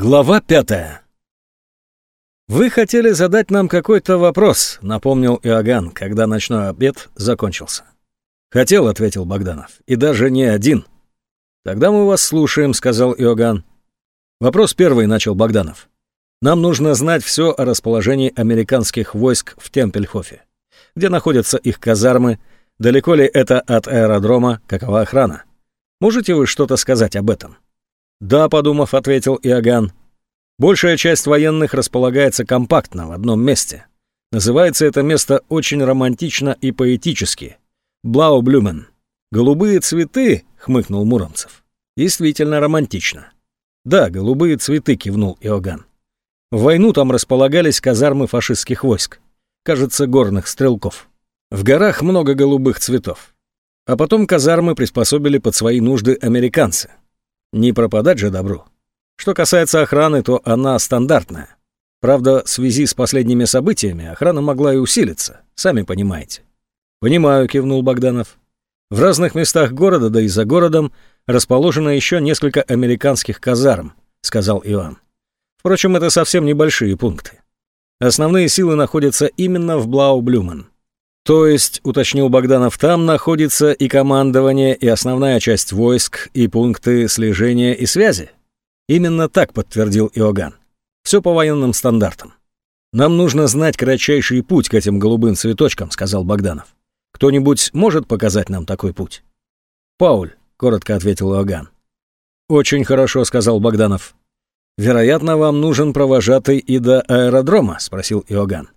Глава пятая. «Вы хотели задать нам какой-то вопрос», — напомнил Иоганн, когда ночной обед закончился. «Хотел», — ответил Богданов, — «и даже не один». «Тогда мы вас слушаем», — сказал Иоганн. «Вопрос первый», — начал Богданов. «Нам нужно знать все о расположении американских войск в Темпельхофе. Где находятся их казармы, далеко ли это от аэродрома, какова охрана? Можете вы что-то сказать об этом?» «Да», — подумав, ответил Иоганн. «Большая часть военных располагается компактно, в одном месте. Называется это место очень романтично и поэтически. Блаублюмен. Голубые цветы», — хмыкнул Муромцев. «Действительно романтично». «Да, голубые цветы», — кивнул Иоганн. В войну там располагались казармы фашистских войск. Кажется, горных стрелков. В горах много голубых цветов. А потом казармы приспособили под свои нужды американцы. Не пропадать же добру. Что касается охраны, то она стандартная. Правда, в связи с последними событиями охрана могла и усилиться, сами понимаете. «Понимаю», — кивнул Богданов. «В разных местах города, да и за городом, расположено еще несколько американских казарм», — сказал Иван. «Впрочем, это совсем небольшие пункты. Основные силы находятся именно в Блау-Блюмен. То есть, уточнил Богданов, там находится и командование, и основная часть войск, и пункты слежения и связи? Именно так подтвердил Иоганн. Все по военным стандартам. Нам нужно знать кратчайший путь к этим голубым цветочкам, сказал Богданов. Кто-нибудь может показать нам такой путь? Пауль, коротко ответил Иоганн. Очень хорошо, сказал Богданов. Вероятно, вам нужен провожатый и до аэродрома, спросил Иоганн.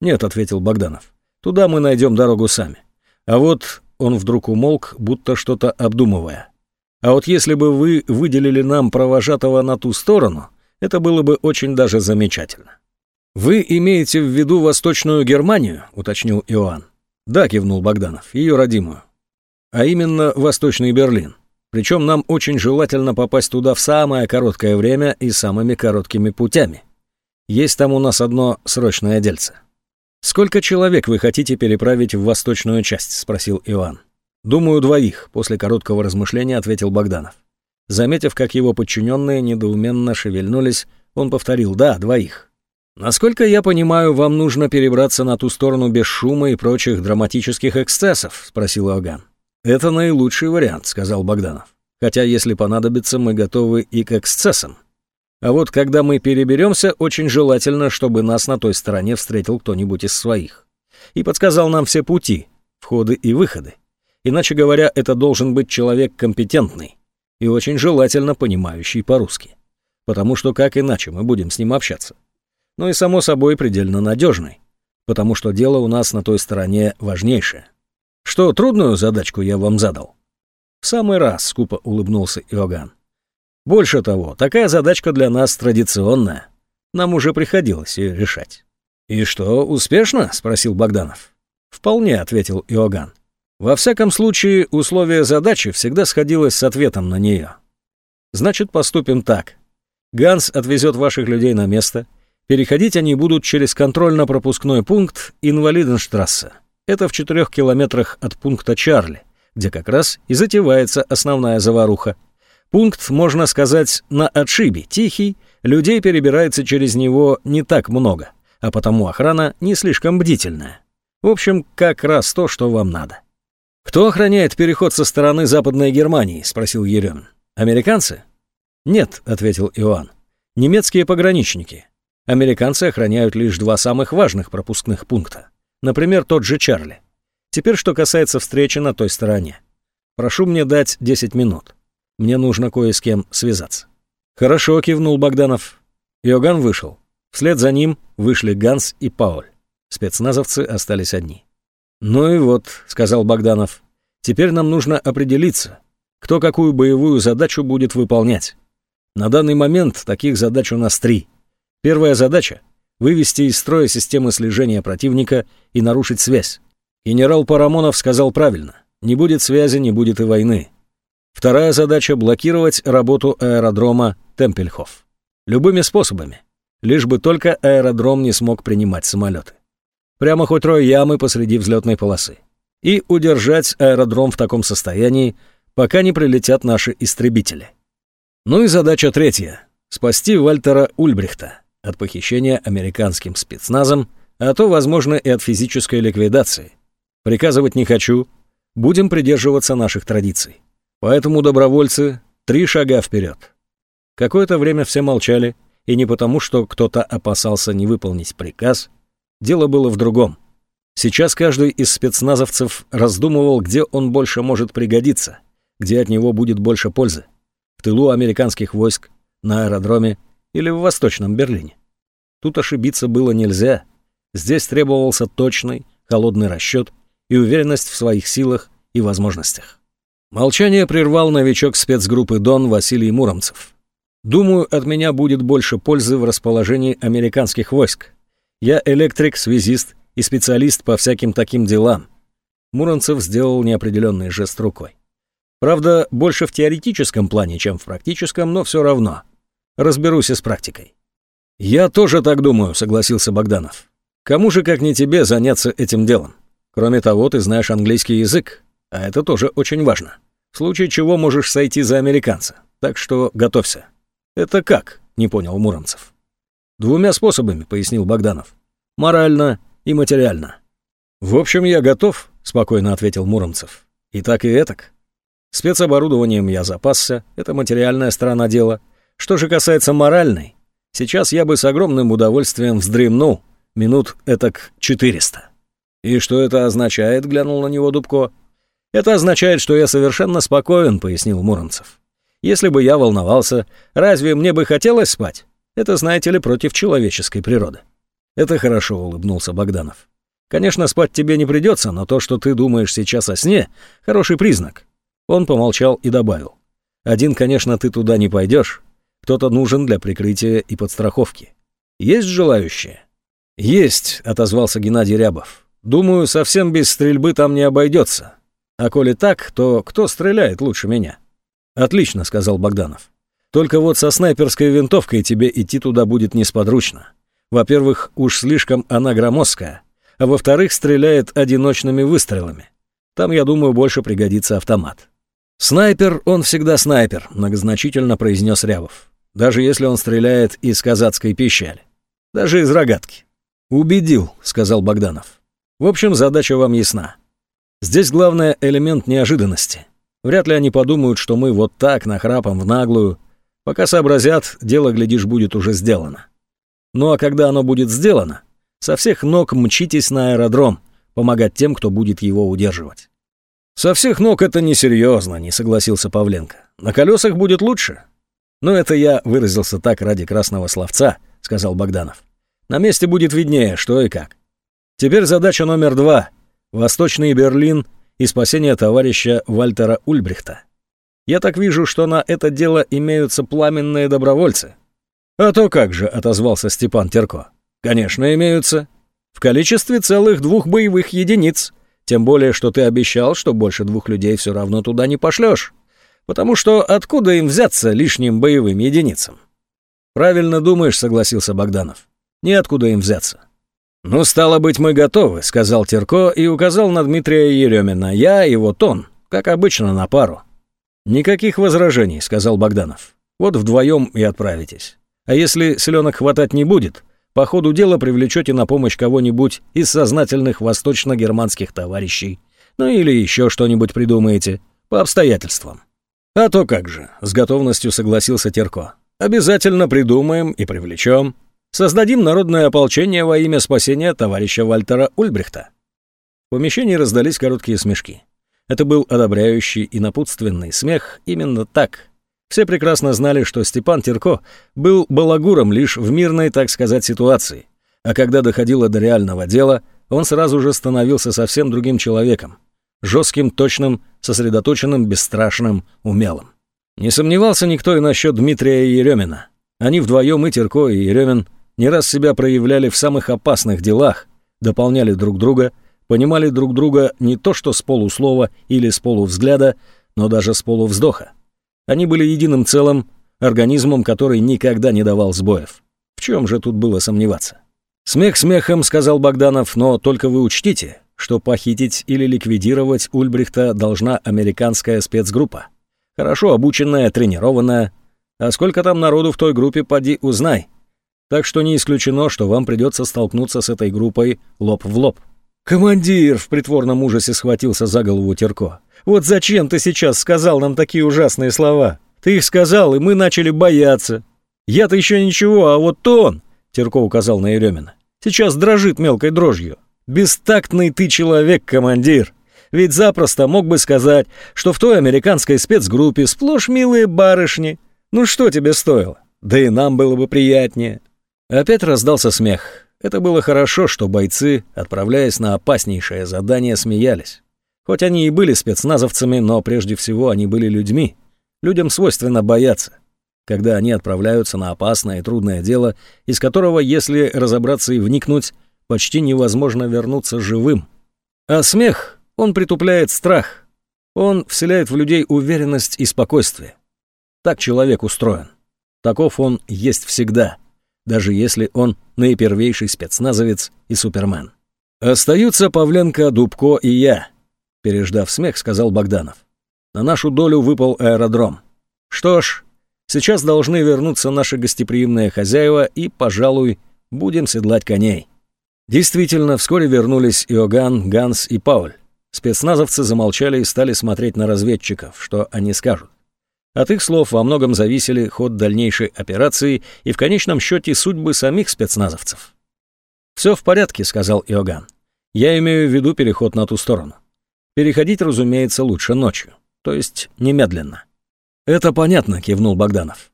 Нет, ответил Богданов. Туда мы найдем дорогу сами. А вот он вдруг умолк, будто что-то обдумывая. А вот если бы вы выделили нам провожатого на ту сторону, это было бы очень даже замечательно. «Вы имеете в виду Восточную Германию?» — уточнил Иоанн. «Да», — кивнул Богданов, — «ее родимую». «А именно Восточный Берлин. Причем нам очень желательно попасть туда в самое короткое время и самыми короткими путями. Есть там у нас одно срочное дельце». «Сколько человек вы хотите переправить в восточную часть?» — спросил Иван. «Думаю, двоих», — после короткого размышления ответил Богданов. Заметив, как его подчиненные недоуменно шевельнулись, он повторил «да, двоих». «Насколько я понимаю, вам нужно перебраться на ту сторону без шума и прочих драматических эксцессов?» — спросил Иоганн. «Это наилучший вариант», — сказал Богданов. «Хотя, если понадобится, мы готовы и к эксцессам. А вот когда мы переберемся, очень желательно, чтобы нас на той стороне встретил кто-нибудь из своих. И подсказал нам все пути, входы и выходы. Иначе говоря, это должен быть человек компетентный и очень желательно понимающий по-русски. Потому что как иначе мы будем с ним общаться? Ну и само собой предельно надежный, потому что дело у нас на той стороне важнейшее. Что, трудную задачку я вам задал? В самый раз, скупо улыбнулся Иоганн. Больше того, такая задачка для нас традиционная. Нам уже приходилось ее решать. «И что, успешно?» — спросил Богданов. «Вполне», — ответил Иоганн. «Во всяком случае, условие задачи всегда сходилось с ответом на нее. Значит, поступим так. Ганс отвезет ваших людей на место. Переходить они будут через контрольно-пропускной пункт Инвалиденштрассе. Это в четырех километрах от пункта Чарли, где как раз и затевается основная заваруха. Пункт, можно сказать, на отшибе, тихий, людей перебирается через него не так много, а потому охрана не слишком бдительная. В общем, как раз то, что вам надо. «Кто охраняет переход со стороны Западной Германии?» — спросил Еремин. «Американцы?» «Нет», — ответил Иоанн. «Немецкие пограничники. Американцы охраняют лишь два самых важных пропускных пункта. Например, тот же Чарли. Теперь, что касается встречи на той стороне. Прошу мне дать 10 минут. Мне нужно кое с кем связаться». «Хорошо», — кивнул Богданов. Иоганн вышел. Вслед за ним вышли Ганс и Пауль. Спецназовцы остались одни. «Ну и вот», — сказал Богданов, — «теперь нам нужно определиться, кто какую боевую задачу будет выполнять. На данный момент таких задач у нас три. Первая задача — вывести из строя системы слежения противника и нарушить связь. Генерал Парамонов сказал правильно. Не будет связи, не будет и войны. Вторая задача — блокировать работу аэродрома Темпельхоф. Любыми способами. Лишь бы только аэродром не смог принимать самолеты. Прямо хоть рой ямы посреди взлетной полосы. И удержать аэродром в таком состоянии, пока не прилетят наши истребители. Ну и задача третья — Спасти Вальтера Ульбрихта от похищения американским спецназом, а то, возможно, и от физической ликвидации. Приказывать не хочу, будем придерживаться наших традиций. Поэтому, добровольцы, три шага вперед. Какое-то время все молчали, и не потому, что кто-то опасался не выполнить приказ. Дело было в другом. Сейчас каждый из спецназовцев раздумывал, где он больше может пригодиться, где от него будет больше пользы. В тылу американских войск, на аэродроме или в Восточном Берлине. Тут ошибиться было нельзя. Здесь требовался точный, холодный расчет и уверенность в своих силах и возможностях. Молчание прервал новичок спецгруппы «Дон» Василий Муромцев. «Думаю, от меня будет больше пользы в расположении американских войск. Я электрик, связист и специалист по всяким таким делам». Муромцев сделал неопределенный жест рукой. Правда, больше в теоретическом плане, чем в практическом, но все равно. Разберусь и с практикой. «Я тоже так думаю», — согласился Богданов. «Кому же, как не тебе, заняться этим делом? Кроме того, ты знаешь английский язык, а это тоже очень важно. В случае чего можешь сойти за американца, так что готовься». «Это как?» — не понял Муромцев. «Двумя способами», — пояснил Богданов. «Морально и материально». «В общем, я готов», — спокойно ответил Муромцев. «И так и этак. Спецоборудованием я запасся, это материальная сторона дела. Что же касается моральной, сейчас я бы с огромным удовольствием вздремнул минут этак 400. «И что это означает?» — глянул на него Дубко. «Это означает, что я совершенно спокоен», — пояснил Муромцев. «Если бы я волновался, разве мне бы хотелось спать? Это, знаете ли, против человеческой природы». «Это хорошо», — улыбнулся Богданов. «Конечно, спать тебе не придется, но то, что ты думаешь сейчас о сне, хороший признак». Он помолчал и добавил. «Один, конечно, ты туда не пойдешь. Кто-то нужен для прикрытия и подстраховки. Есть желающие?» «Есть», — отозвался Геннадий Рябов. «Думаю, совсем без стрельбы там не обойдется. А коли так, то кто стреляет лучше меня?» «Отлично», — сказал Богданов. «Только вот со снайперской винтовкой тебе идти туда будет несподручно. Во-первых, уж слишком она громоздкая, а во-вторых, стреляет одиночными выстрелами. Там, я думаю, больше пригодится автомат». «Снайпер, он всегда снайпер», — многозначительно произнес Рябов. «Даже если он стреляет из казацкой пищали. Даже из рогатки». «Убедил», — сказал Богданов. «В общем, задача вам ясна. Здесь главное элемент неожиданности. Вряд ли они подумают, что мы вот так, нахрапом, в наглую. Пока сообразят, дело, глядишь, будет уже сделано. Ну а когда оно будет сделано, со всех ног мчитесь на аэродром, помогать тем, кто будет его удерживать. «Со всех ног это несерьезно», — не согласился Павленко. «На колесах будет лучше». «Но это я выразился так ради красного словца», — сказал Богданов. «На месте будет виднее, что и как. Теперь задача номер два — Восточный Берлин и спасение товарища Вальтера Ульбрихта. Я так вижу, что на это дело имеются пламенные добровольцы». «А то как же», — отозвался Степан Терко. «Конечно, имеются. В количестве целых двух боевых единиц». Тем более, что ты обещал, что больше двух людей все равно туда не пошлешь. Потому что откуда им взяться лишним боевым единицам? Правильно думаешь, согласился Богданов. Неоткуда им взяться. «Ну, стало быть, мы готовы», — сказал Терко и указал на Дмитрия Еремина. «Я и вот он, как обычно, на пару». «Никаких возражений», — сказал Богданов. «Вот вдвоем и отправитесь. А если селенок хватать не будет, по ходу дела привлечете на помощь кого-нибудь из сознательных восточно-германских товарищей. Ну или еще что-нибудь придумаете. По обстоятельствам. А то как же, с готовностью согласился Терко. Обязательно придумаем и привлечем. Создадим народное ополчение во имя спасения товарища Вальтера Ульбрихта. В помещении раздались короткие смешки. Это был одобряющий и напутственный смех именно так, все прекрасно знали, что Степан Терко был балагуром лишь в мирной, так сказать, ситуации. А когда доходило до реального дела, он сразу же становился совсем другим человеком. Жестким, точным, сосредоточенным, бесстрашным, умелым. Не сомневался никто и насчет Дмитрия Еремина. Они вдвоем, и Терко, и Еремин, не раз себя проявляли в самых опасных делах, дополняли друг друга, понимали друг друга не то что с полуслова или с полувзгляда, но даже с полувздоха. Они были единым целым, организмом, который никогда не давал сбоев. В чем же тут было сомневаться? «Смех смехом», — сказал Богданов, — «но только вы учтите, что похитить или ликвидировать Ульбрихта должна американская спецгруппа. Хорошо обученная, тренированная. А сколько там народу в той группе, поди узнай. Так что не исключено, что вам придется столкнуться с этой группой лоб в лоб. «Командир!» — в притворном ужасе схватился за голову Терко. «Вот зачем ты сейчас сказал нам такие ужасные слова? Ты их сказал, и мы начали бояться. Я-то еще ничего, а вот он...» — Терко указал на Еремина. «Сейчас дрожит мелкой дрожью. Бестактный ты человек, командир. Ведь запросто мог бы сказать, что в той американской спецгруппе сплошь милые барышни. Ну что тебе стоило? Да и нам было бы приятнее». Опять раздался смех. Это было хорошо, что бойцы, отправляясь на опаснейшее задание, смеялись. Хоть они и были спецназовцами, но прежде всего они были людьми. Людям свойственно бояться, когда они отправляются на опасное и трудное дело, из которого, если разобраться и вникнуть, почти невозможно вернуться живым. А смех, он притупляет страх. Он вселяет в людей уверенность и спокойствие. Так человек устроен. Таков он есть всегда даже если он наипервейший спецназовец и супермен. «Остаются Павленко, Дубко и я», — переждав смех, сказал Богданов. «На нашу долю выпал аэродром. Что ж, сейчас должны вернуться наши гостеприимные хозяева и, пожалуй, будем седлать коней». Действительно, вскоре вернулись Иоганн, Ганс и Пауль. Спецназовцы замолчали и стали смотреть на разведчиков, что они скажут. От их слов во многом зависели ход дальнейшей операции и в конечном счете судьбы самих спецназовцев. «Все в порядке», — сказал Иоганн. «Я имею в виду переход на ту сторону. Переходить, разумеется, лучше ночью, то есть немедленно». «Это понятно», — кивнул Богданов.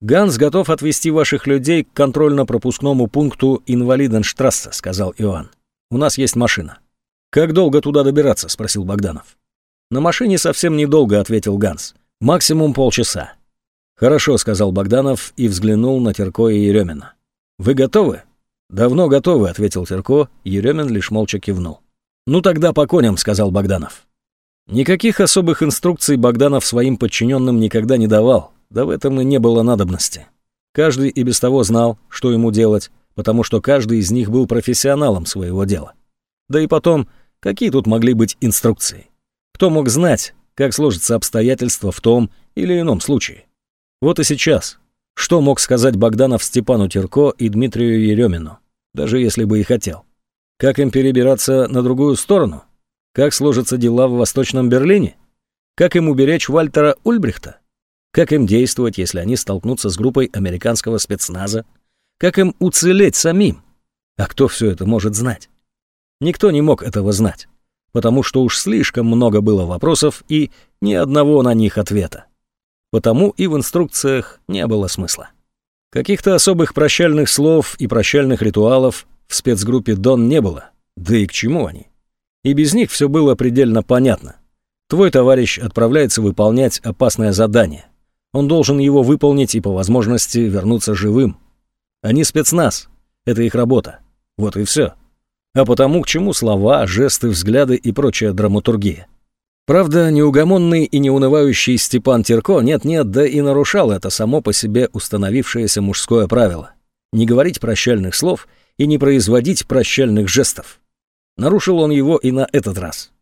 «Ганс готов отвезти ваших людей к контрольно-пропускному пункту Инвалиденштрассе», — сказал Иоанн. «У нас есть машина». «Как долго туда добираться?» — спросил Богданов. «На машине совсем недолго», — ответил Ганс. Максимум полчаса. Хорошо, сказал Богданов и взглянул на Терко и Еремина. Вы готовы? Давно готовы, ответил Терко, Еремин лишь молча кивнул. Ну тогда по коням, сказал Богданов. Никаких особых инструкций Богданов своим подчиненным никогда не давал, да в этом и не было надобности. Каждый и без того знал, что ему делать, потому что каждый из них был профессионалом своего дела. Да и потом, какие тут могли быть инструкции? Кто мог знать, как сложатся обстоятельства в том или ином случае. Вот и сейчас. Что мог сказать Богданов Степану Терко и Дмитрию Еремину, даже если бы и хотел? Как им перебираться на другую сторону? Как сложатся дела в Восточном Берлине? Как им уберечь Вальтера Ульбрихта? Как им действовать, если они столкнутся с группой американского спецназа? Как им уцелеть самим? А кто все это может знать? Никто не мог этого знать потому что уж слишком много было вопросов и ни одного на них ответа. Потому и в инструкциях не было смысла. Каких-то особых прощальных слов и прощальных ритуалов в спецгруппе «Дон» не было, да и к чему они. И без них все было предельно понятно. Твой товарищ отправляется выполнять опасное задание. Он должен его выполнить и по возможности вернуться живым. Они спецназ, это их работа. Вот и все а потому к чему слова, жесты, взгляды и прочая драматургия. Правда, неугомонный и неунывающий Степан Терко нет-нет, да и нарушал это само по себе установившееся мужское правило. Не говорить прощальных слов и не производить прощальных жестов. Нарушил он его и на этот раз.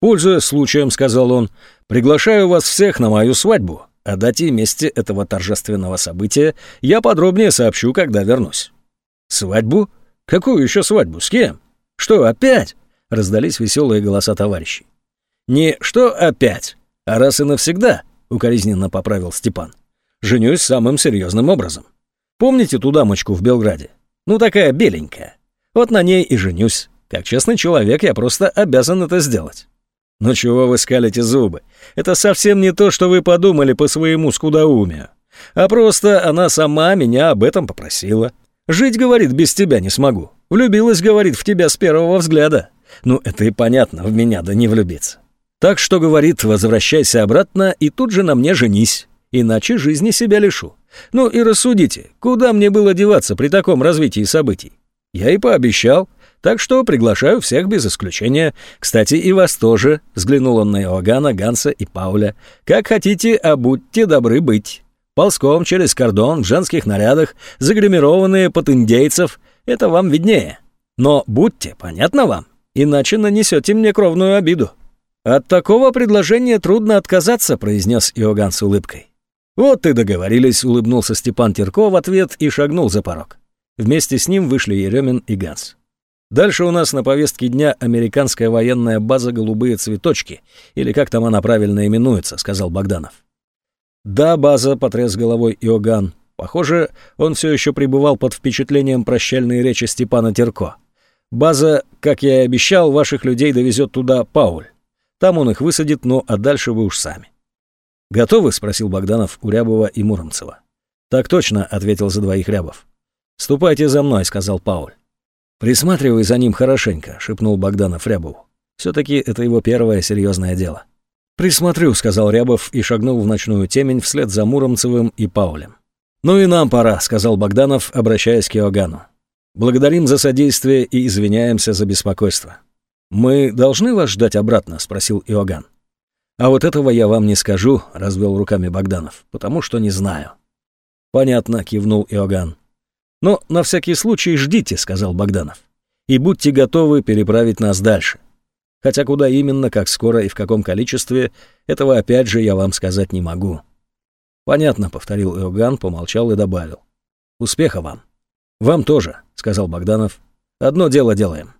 «Пользуясь случаем», — сказал он, — «приглашаю вас всех на мою свадьбу. О дате и месте этого торжественного события я подробнее сообщу, когда вернусь». «Свадьбу?» «Какую еще свадьбу? С кем? Что, опять?» — раздались веселые голоса товарищей. «Не «что опять», а раз и навсегда», — укоризненно поправил Степан. «Женюсь самым серьезным образом. Помните ту дамочку в Белграде? Ну, такая беленькая. Вот на ней и женюсь. Как честный человек, я просто обязан это сделать». «Ну чего вы скалите зубы? Это совсем не то, что вы подумали по своему скудоумию. А просто она сама меня об этом попросила. Жить, говорит, без тебя не смогу. Влюбилась, говорит, в тебя с первого взгляда. Ну, это и понятно, в меня да не влюбиться. Так что, говорит, возвращайся обратно и тут же на мне женись, иначе жизни себя лишу. Ну и рассудите, куда мне было деваться при таком развитии событий? Я и пообещал, так что приглашаю всех без исключения. Кстати, и вас тоже, взглянул он на Иоганна, Ганса и Пауля. Как хотите, а будьте добры быть ползком через кордон в женских нарядах, загримированные под индейцев, это вам виднее. Но будьте, понятно вам, иначе нанесете мне кровную обиду». «От такого предложения трудно отказаться», — произнес Иоганн с улыбкой. «Вот и договорились», — улыбнулся Степан Терко в ответ и шагнул за порог. Вместе с ним вышли Еремин и Ганс. Дальше у нас на повестке дня американская военная база «Голубые цветочки», или как там она правильно именуется, сказал Богданов. Да, база, потряс головой Иоганн. Похоже, он все еще пребывал под впечатлением прощальной речи Степана Терко. База, как я и обещал, ваших людей довезет туда Пауль. Там он их высадит, ну а дальше вы уж сами. «Готовы?» — спросил Богданов у Рябова и Муромцева. «Так точно», — ответил за двоих Рябов. «Ступайте за мной», — сказал Пауль. «Присматривай за ним хорошенько», — шепнул Богданов Рябову. «Все-таки это его первое серьезное дело». «Присмотрю», — сказал Рябов и шагнул в ночную темень вслед за Муромцевым и Паулем. «Ну и нам пора», — сказал Богданов, обращаясь к Иоганну. «Благодарим за содействие и извиняемся за беспокойство». «Мы должны вас ждать обратно?» — спросил Иоганн. «А вот этого я вам не скажу», — развел руками Богданов, «потому что не знаю». «Понятно», — кивнул Иоганн. «Но на всякий случай ждите», — сказал Богданов. «И будьте готовы переправить нас дальше. Хотя куда именно, как скоро и в каком количестве, этого опять же я вам сказать не могу». «Понятно», — повторил Иоганн, помолчал и добавил. «Успеха вам». «Вам тоже», — сказал Богданов. «Одно дело делаем».